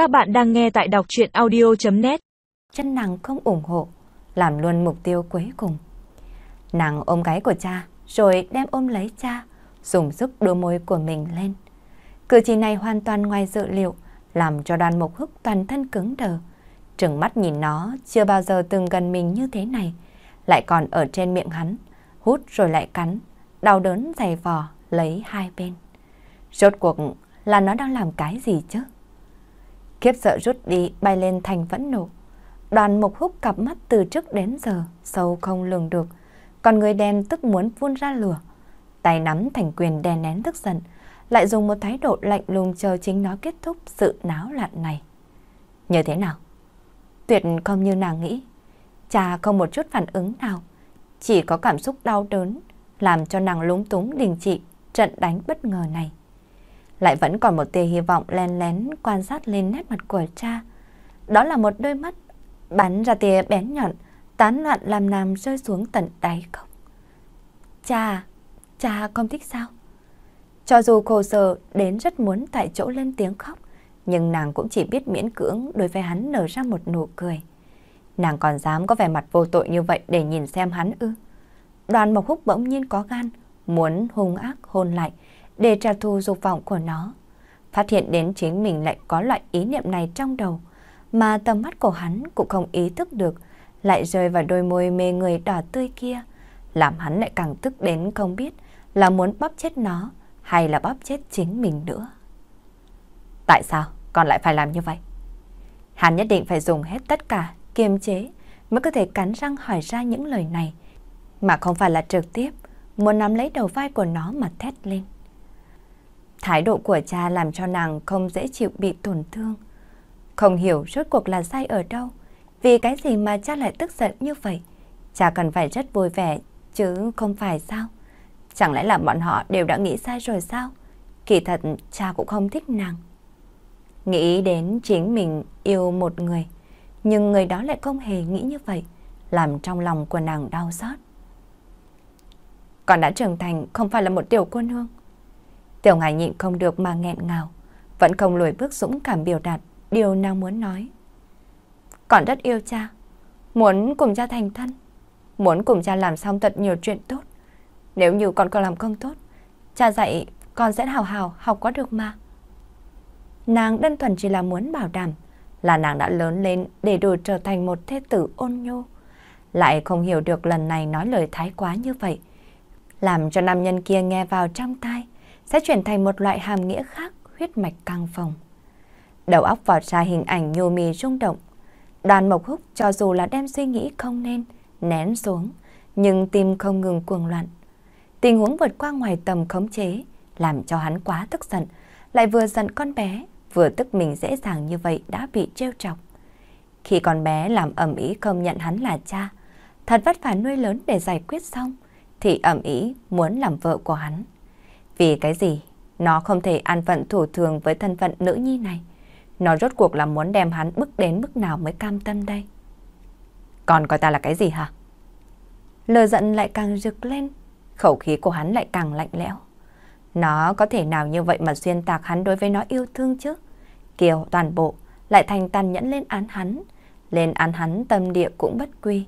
Các bạn đang nghe tại đọc chuyện audio.net Chân nàng không ủng hộ, làm luôn mục tiêu cuối cùng. Nàng ôm gái của cha, rồi đem ôm lấy cha, dùng sức đôi môi của mình lên. Cử chỉ này hoàn toàn ngoài dự liệu, làm cho đoàn mục hức toàn thân cứng đờ. Trừng mắt nhìn nó, chưa bao giờ từng gần mình như thế này, lại còn ở trên miệng hắn, hút rồi lại cắn, đau đớn dày vò lấy hai bên. Rốt cuộc là nó đang làm cái gì chứ? Kiếp sợ rút đi bay lên thành phẫn nộ. Đoàn mục húc cặp mắt từ trước đến giờ, sâu không lường được. Còn người đen tức muốn phun ra lửa. Tay nắm thành quyền đè nén tức giận, lại dùng một thái độ lạnh lùng chờ chính nó kết thúc sự náo loạn này. Như thế nào? Tuyệt không như nàng nghĩ. Cha không một chút phản ứng nào, chỉ có cảm xúc đau đớn, làm cho nàng lúng túng đình chỉ trận đánh bất ngờ này. Lại vẫn còn một tia hy vọng len lén quan sát lên nét mặt của cha. Đó là một đôi mắt bắn ra tia bén nhọn, tán loạn làm nàng rơi xuống tận đáy cốc. Cha, cha không thích sao? Cho dù khổ sở đến rất muốn tại chỗ lên tiếng khóc, nhưng nàng cũng chỉ biết miễn cưỡng đối với hắn nở ra một nụ cười. Nàng còn dám có vẻ mặt vô tội như vậy để nhìn xem hắn ư. Đoàn Mộc Húc bỗng nhiên có gan, muốn hung ác hôn lại để trả thù dục vọng của nó. Phát hiện đến chính mình lại có loại ý niệm này trong đầu, mà tầm mắt của hắn cũng không ý thức được, lại rơi vào đôi môi mê người đỏ tươi kia, làm hắn lại càng tức đến không biết là muốn bóp chết nó hay là bóp chết chính mình nữa. Tại sao con lại phải làm như vậy? Hắn nhất định phải dùng hết tất cả kiềm chế mới có thể cắn răng hỏi ra những lời này, mà không phải là trực tiếp muốn nắm lấy đầu vai của nó mà thét lên. Thái độ của cha làm cho nàng không dễ chịu bị tổn thương. Không hiểu rốt cuộc là sai ở đâu, vì cái gì mà cha lại tức giận như vậy. Cha cần phải rất vui vẻ, chứ không phải sao? Chẳng lẽ là bọn họ đều đã nghĩ sai rồi sao? Kỳ thật cha cũng không thích nàng. Nghĩ đến chính mình yêu một người, nhưng người đó lại không hề nghĩ như vậy, làm trong lòng của nàng đau xót. Còn đã trưởng thành không phải là một tiểu cô nương. Tiểu ngài nhịn không được mà nghẹn ngào, vẫn không lùi bước dũng cảm biểu đạt điều nàng muốn nói. Còn rất yêu cha, muốn cùng cha thành thân, muốn cùng cha làm xong thật nhiều chuyện tốt. Nếu như con còn làm không tốt, cha dạy con sẽ hào hào học có được mà. Nàng đơn thuần chỉ là muốn bảo đảm là nàng đã lớn lên để đủ trở thành một thế tử ôn nhô. Lại không hiểu được lần này nói lời thái quá như vậy. Làm cho nam nhân kia nghe vào trong tai, sẽ chuyển thành một loại hàm nghĩa khác huyết mạch căng phòng. Đầu óc vọt ra hình ảnh nhô mì rung động. Đoàn mộc húc cho dù là đem suy nghĩ không nên, nén xuống, nhưng tim không ngừng cuồng loạn. Tình huống vượt qua ngoài tầm khống chế, làm cho hắn quá tức giận, lại vừa giận con bé, vừa tức mình dễ dàng như vậy đã bị trêu chọc. Khi con bé làm ẩm ý không nhận hắn là cha, thật vất vả nuôi lớn để giải quyết xong, thì ẩm ý muốn làm vợ của hắn. Vì cái gì? Nó không thể an phận thủ thường với thân phận nữ nhi này. Nó rốt cuộc là muốn đem hắn bước đến mức nào mới cam tâm đây? Còn coi ta là cái gì hả? Lời giận lại càng rực lên, khẩu khí của hắn lại càng lạnh lẽo. Nó có thể nào như vậy mà xuyên tạc hắn đối với nó yêu thương chứ? Kiều toàn bộ lại thành tàn nhẫn lên án hắn. Lên án hắn tâm địa cũng bất quy.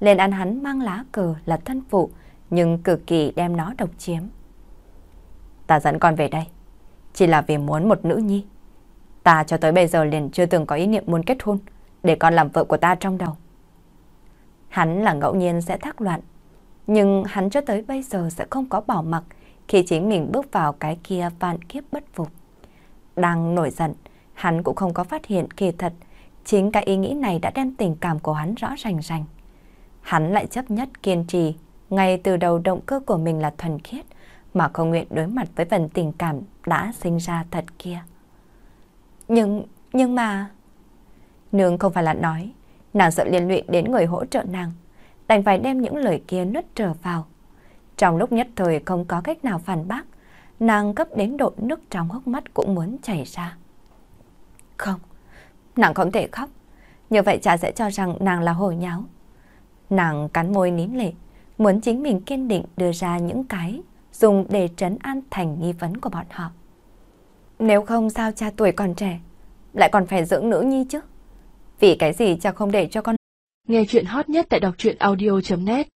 Lên án hắn mang lá cờ là thân phụ, nhưng cực kỳ đem nó độc chiếm. Ta dẫn con về đây, chỉ là vì muốn một nữ nhi. Ta cho tới bây giờ liền chưa từng có ý niệm muốn kết hôn, để con làm vợ của ta trong đầu. Hắn là ngẫu nhiên sẽ thắc loạn, nhưng hắn cho tới bây giờ sẽ không có bỏ mặc khi chính mình bước vào cái kia vạn kiếp bất phục. Đang nổi giận, hắn cũng không có phát hiện kỳ thật, chính cái ý nghĩ này đã đem tình cảm của hắn rõ rành rành. Hắn lại chấp nhất kiên trì, ngay từ đầu động cơ của mình là thuần khiết, mà không nguyện đối mặt với phần tình cảm đã sinh ra thật kia. Nhưng, nhưng mà... Nương không phải là nói, nàng sợ liên lụy đến người hỗ trợ nàng, đành phải đem những lời kia nuốt trở vào. Trong lúc nhất thời không có cách nào phản bác, nàng cấp đến độ nước trong hốc mắt cũng muốn chảy ra. Không, nàng không thể khóc, như vậy cha sẽ cho rằng nàng là hồ nháo. Nàng cắn môi nín lệ, muốn chính mình kiên định đưa ra những cái dùng để trấn an thành nghi vấn của bọn họ. Nếu không sao cha tuổi còn trẻ, lại còn phải dưỡng nữ nhi chứ? Vì cái gì cha không để cho con? Nghe chuyện hot nhất tại đọc truyện audio.net